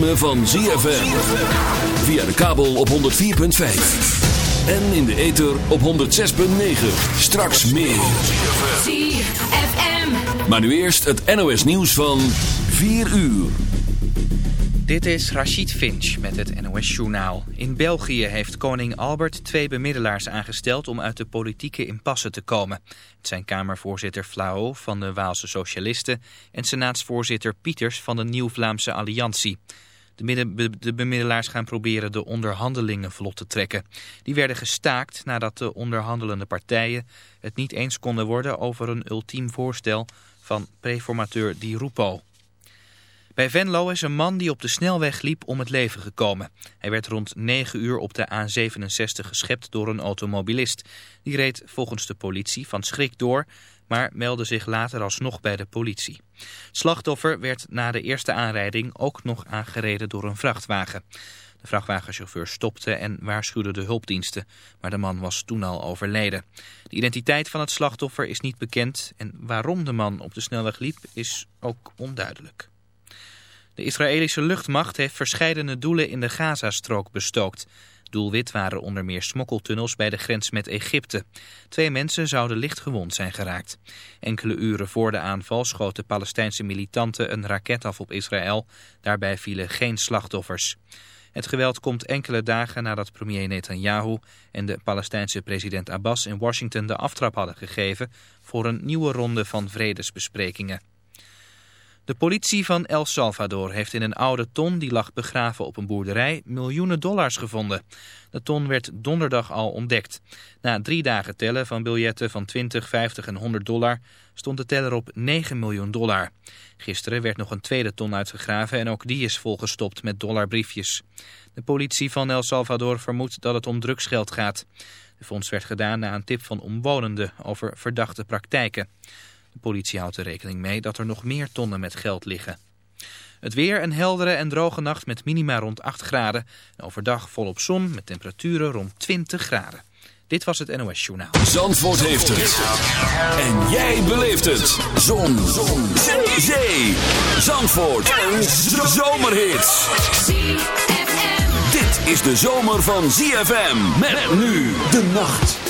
ritme van ZFM. Via de kabel op 104.5. En in de ether op 106.9. Straks meer. ZFM. Maar nu eerst het NOS nieuws van 4 uur. Dit is Rachid Finch met het NOS-journaal. In België heeft koning Albert twee bemiddelaars aangesteld om uit de politieke impasse te komen. Het zijn Kamervoorzitter Flao van de Waalse Socialisten en Senaatsvoorzitter Pieters van de Nieuw-Vlaamse Alliantie. De, bemiddelaars gaan proberen de onderhandelingen vlot te trekken. Die werden gestaakt nadat de onderhandelende partijen het niet eens konden worden over een ultiem voorstel van preformateur Di Rupo. Bij Venlo is een man die op de snelweg liep om het leven gekomen. Hij werd rond 9 uur op de A67 geschept door een automobilist. Die reed volgens de politie van schrik door, maar meldde zich later alsnog bij de politie. Slachtoffer werd na de eerste aanrijding ook nog aangereden door een vrachtwagen. De vrachtwagenchauffeur stopte en waarschuwde de hulpdiensten, maar de man was toen al overleden. De identiteit van het slachtoffer is niet bekend en waarom de man op de snelweg liep is ook onduidelijk. De Israëlische luchtmacht heeft verscheidene doelen in de Gazastrook bestookt. Doelwit waren onder meer smokkeltunnels bij de grens met Egypte. Twee mensen zouden licht gewond zijn geraakt. Enkele uren voor de aanval schoten Palestijnse militanten een raket af op Israël. Daarbij vielen geen slachtoffers. Het geweld komt enkele dagen nadat premier Netanyahu en de Palestijnse president Abbas in Washington de aftrap hadden gegeven voor een nieuwe ronde van vredesbesprekingen. De politie van El Salvador heeft in een oude ton die lag begraven op een boerderij miljoenen dollars gevonden. De ton werd donderdag al ontdekt. Na drie dagen tellen van biljetten van 20, 50 en 100 dollar stond de teller op 9 miljoen dollar. Gisteren werd nog een tweede ton uitgegraven en ook die is volgestopt met dollarbriefjes. De politie van El Salvador vermoedt dat het om drugsgeld gaat. De fonds werd gedaan na een tip van omwonenden over verdachte praktijken. Politie houdt er rekening mee dat er nog meer tonnen met geld liggen. Het weer een heldere en droge nacht met minima rond 8 graden. En overdag volop zon met temperaturen rond 20 graden. Dit was het NOS Journaal. Zandvoort heeft het. En jij beleeft het. Zon. Zon. Zee. Zee. Zandvoort. Een zomerhit. Dit is de zomer van ZFM. Met nu de nacht.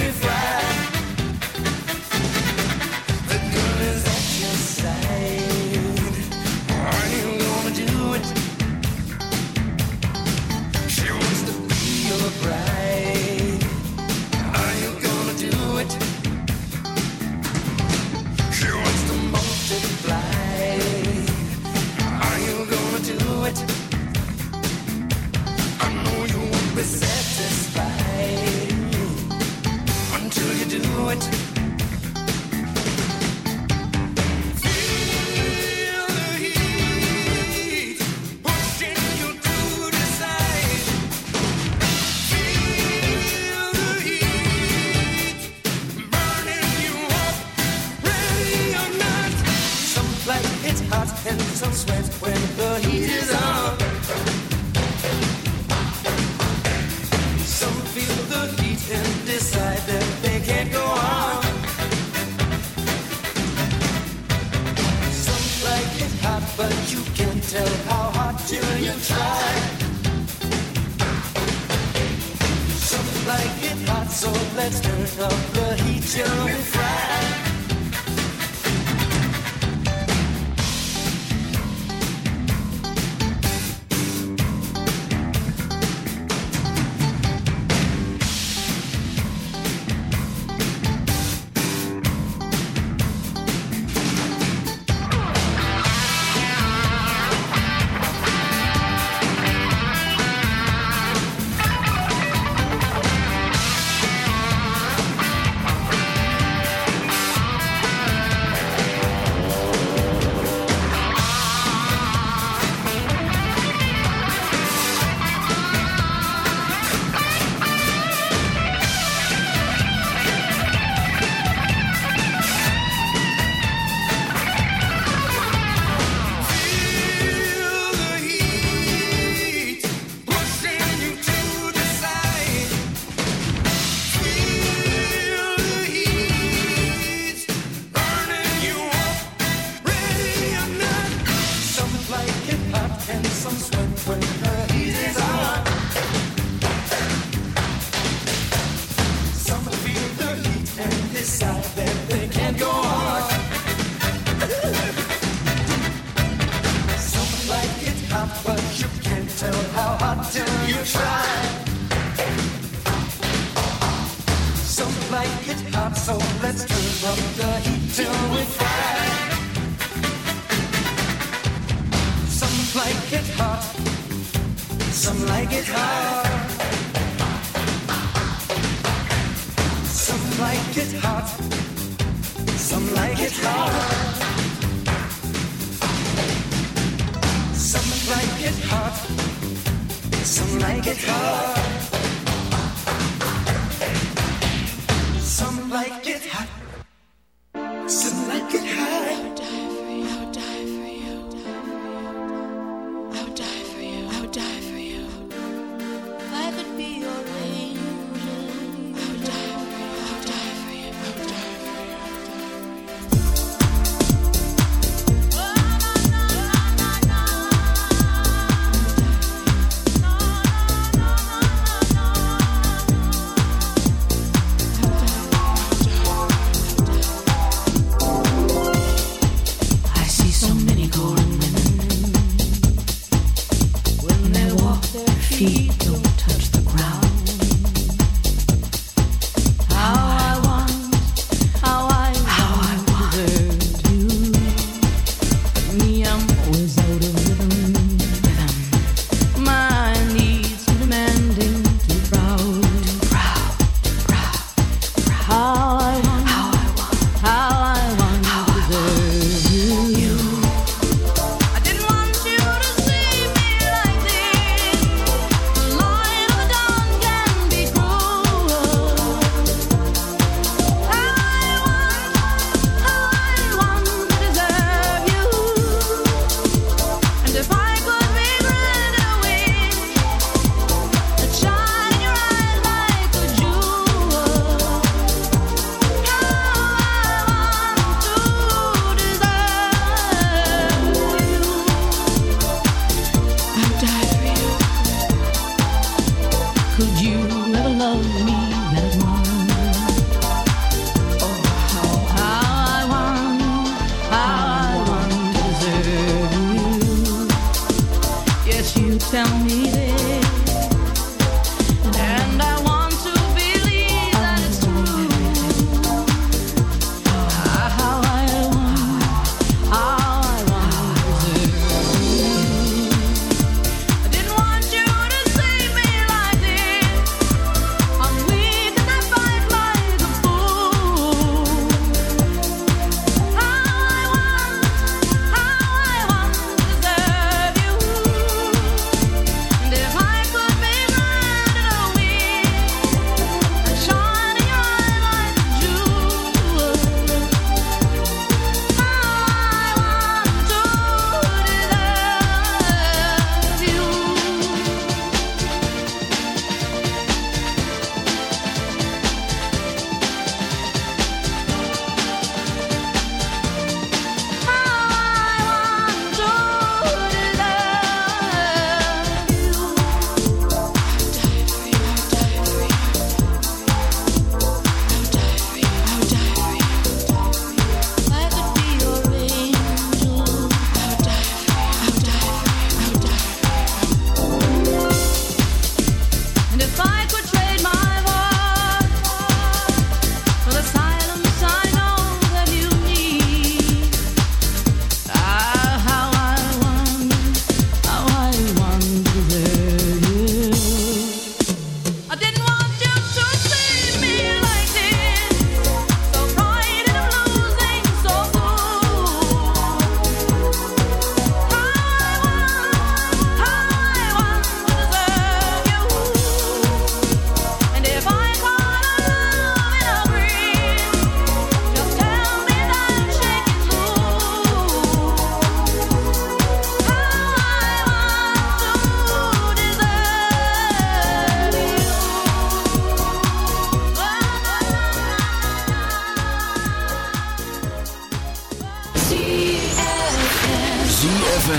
Yo,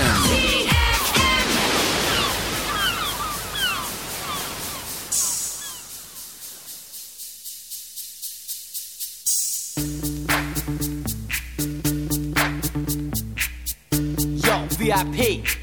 VIP.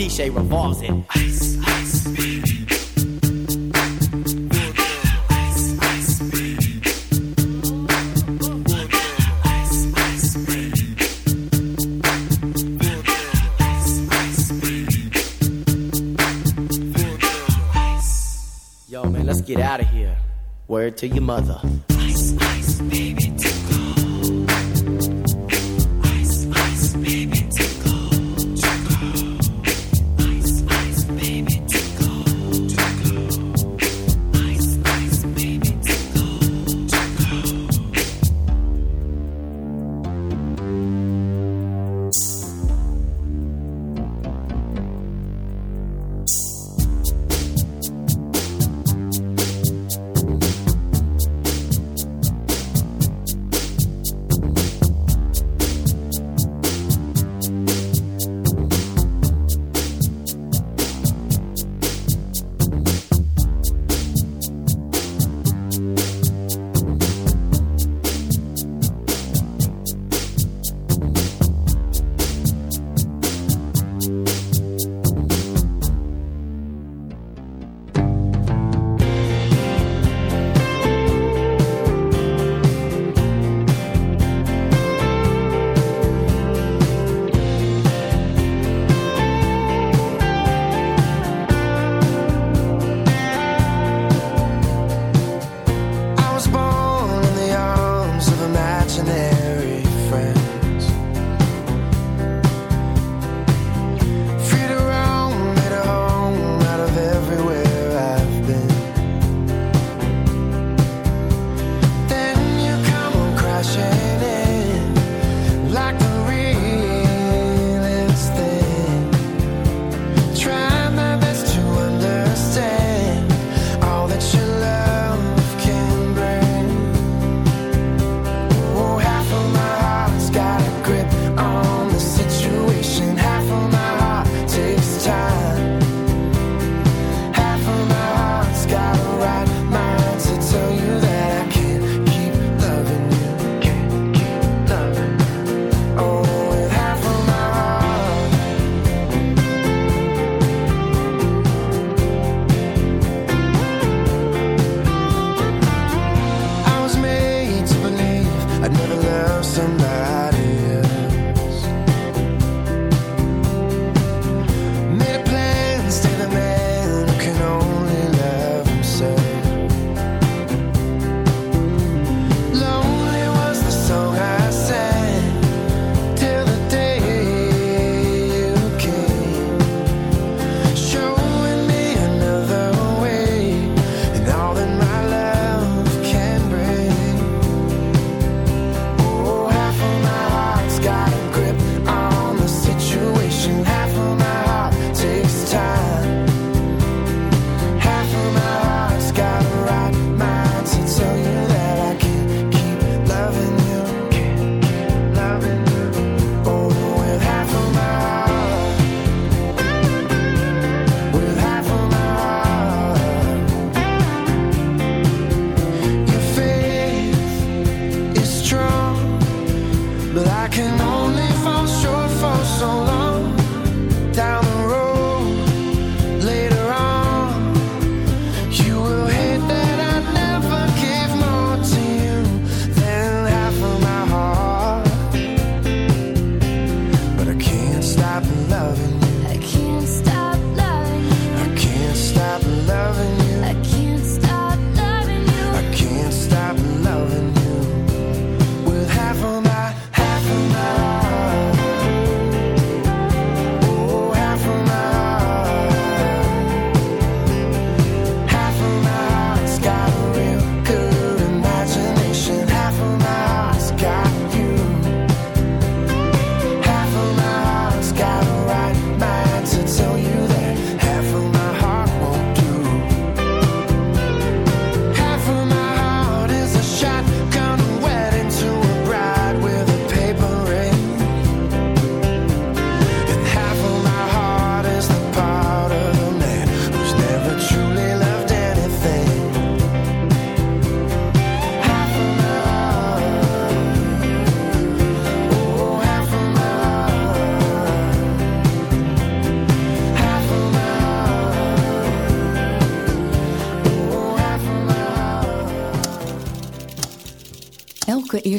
DJ revolves it. Ice, ice, baby. Yo, man, let's get out of here. Word to your mother.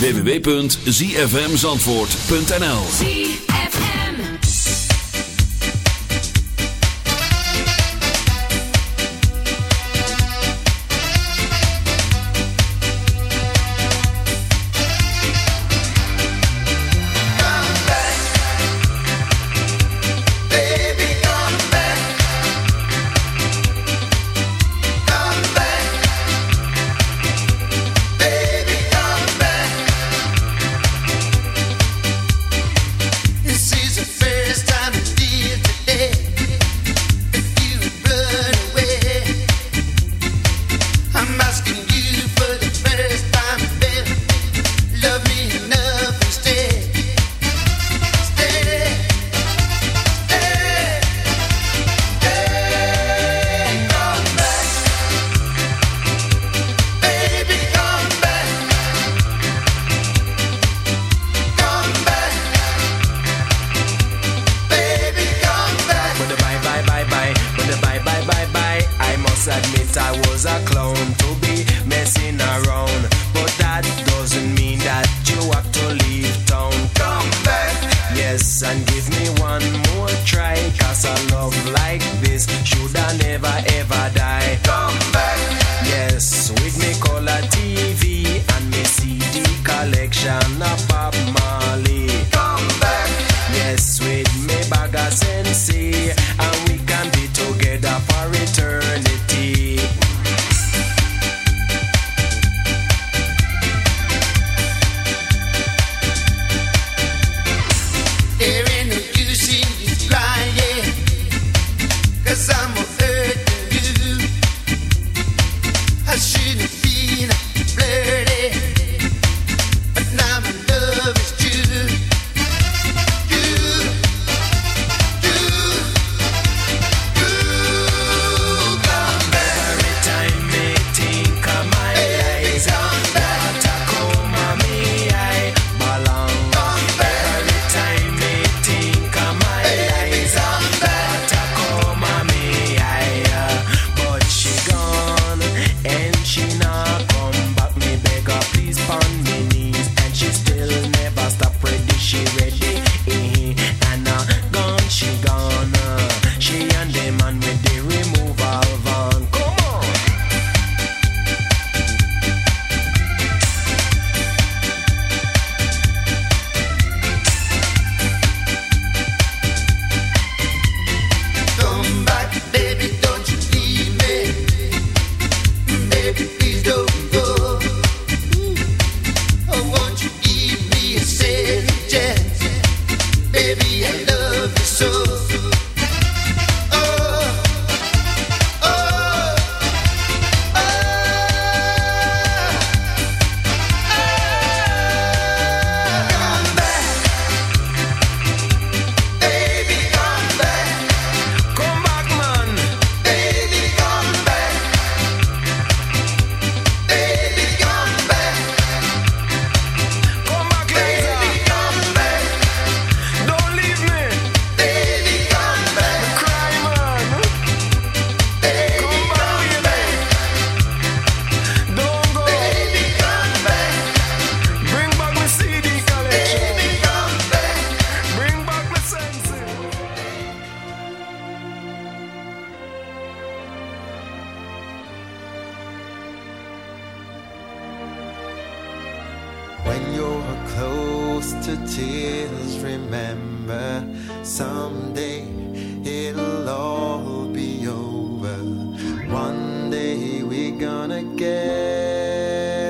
www.zfmzandvoort.nl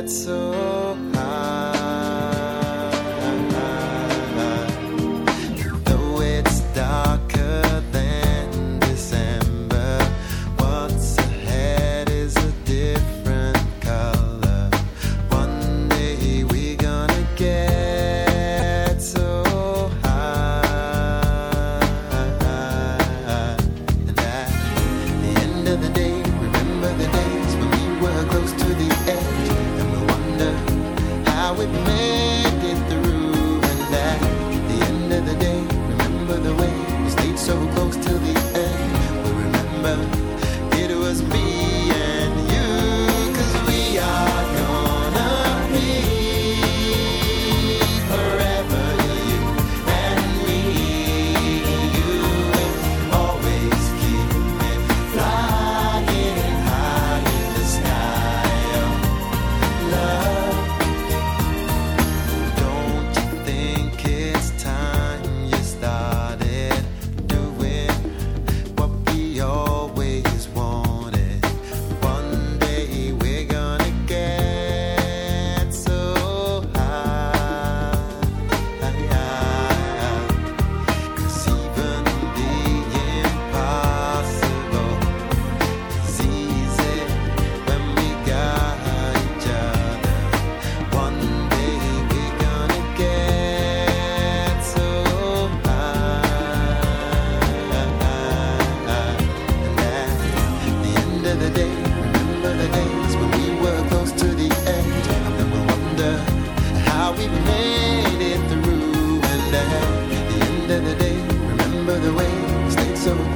so so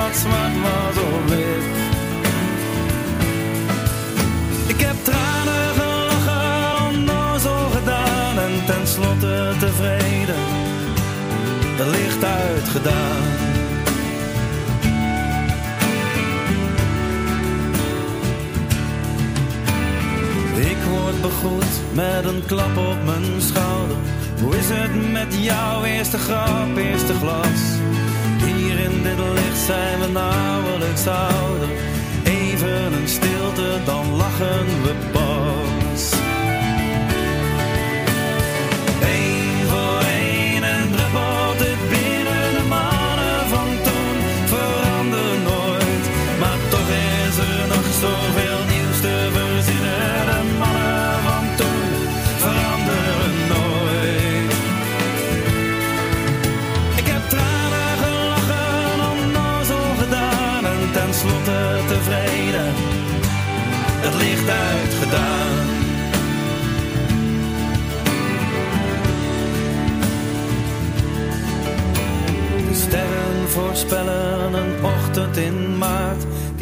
wat zwart was of wit. Ik heb tranen gelachen, onnozel gedaan en tenslotte tevreden, Er licht uitgedaan. Ik word begroet met een klap op mijn schouder. Hoe is het met jouw eerste grap, eerste glas? In dit licht zijn we nauwelijks ouder. Even een stilte, dan lachen we pas. Eén voor één en druppelt het binnen de mannen van toen. Verander nooit, maar toch is er nog zoveel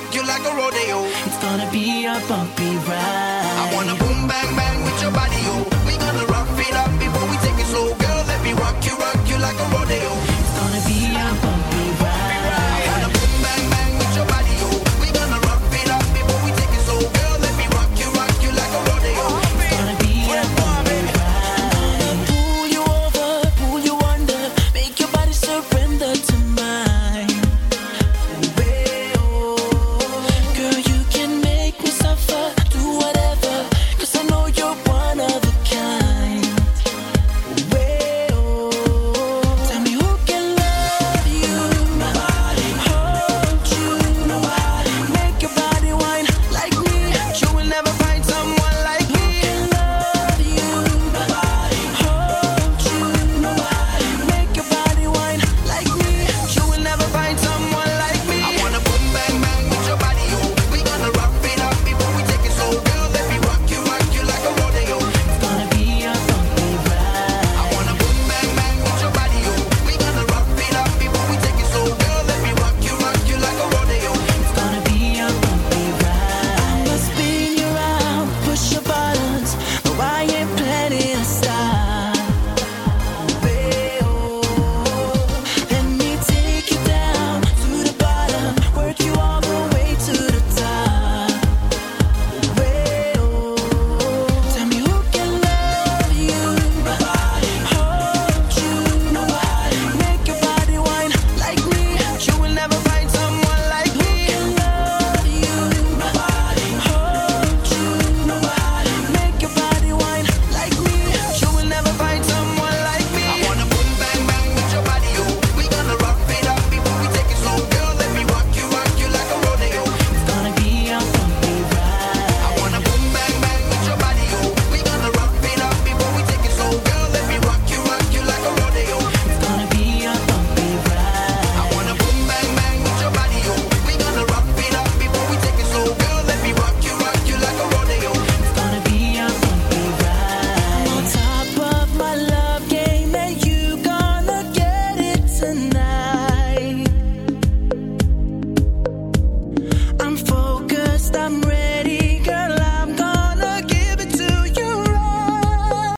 rock you like a rodeo. It's gonna be a bump.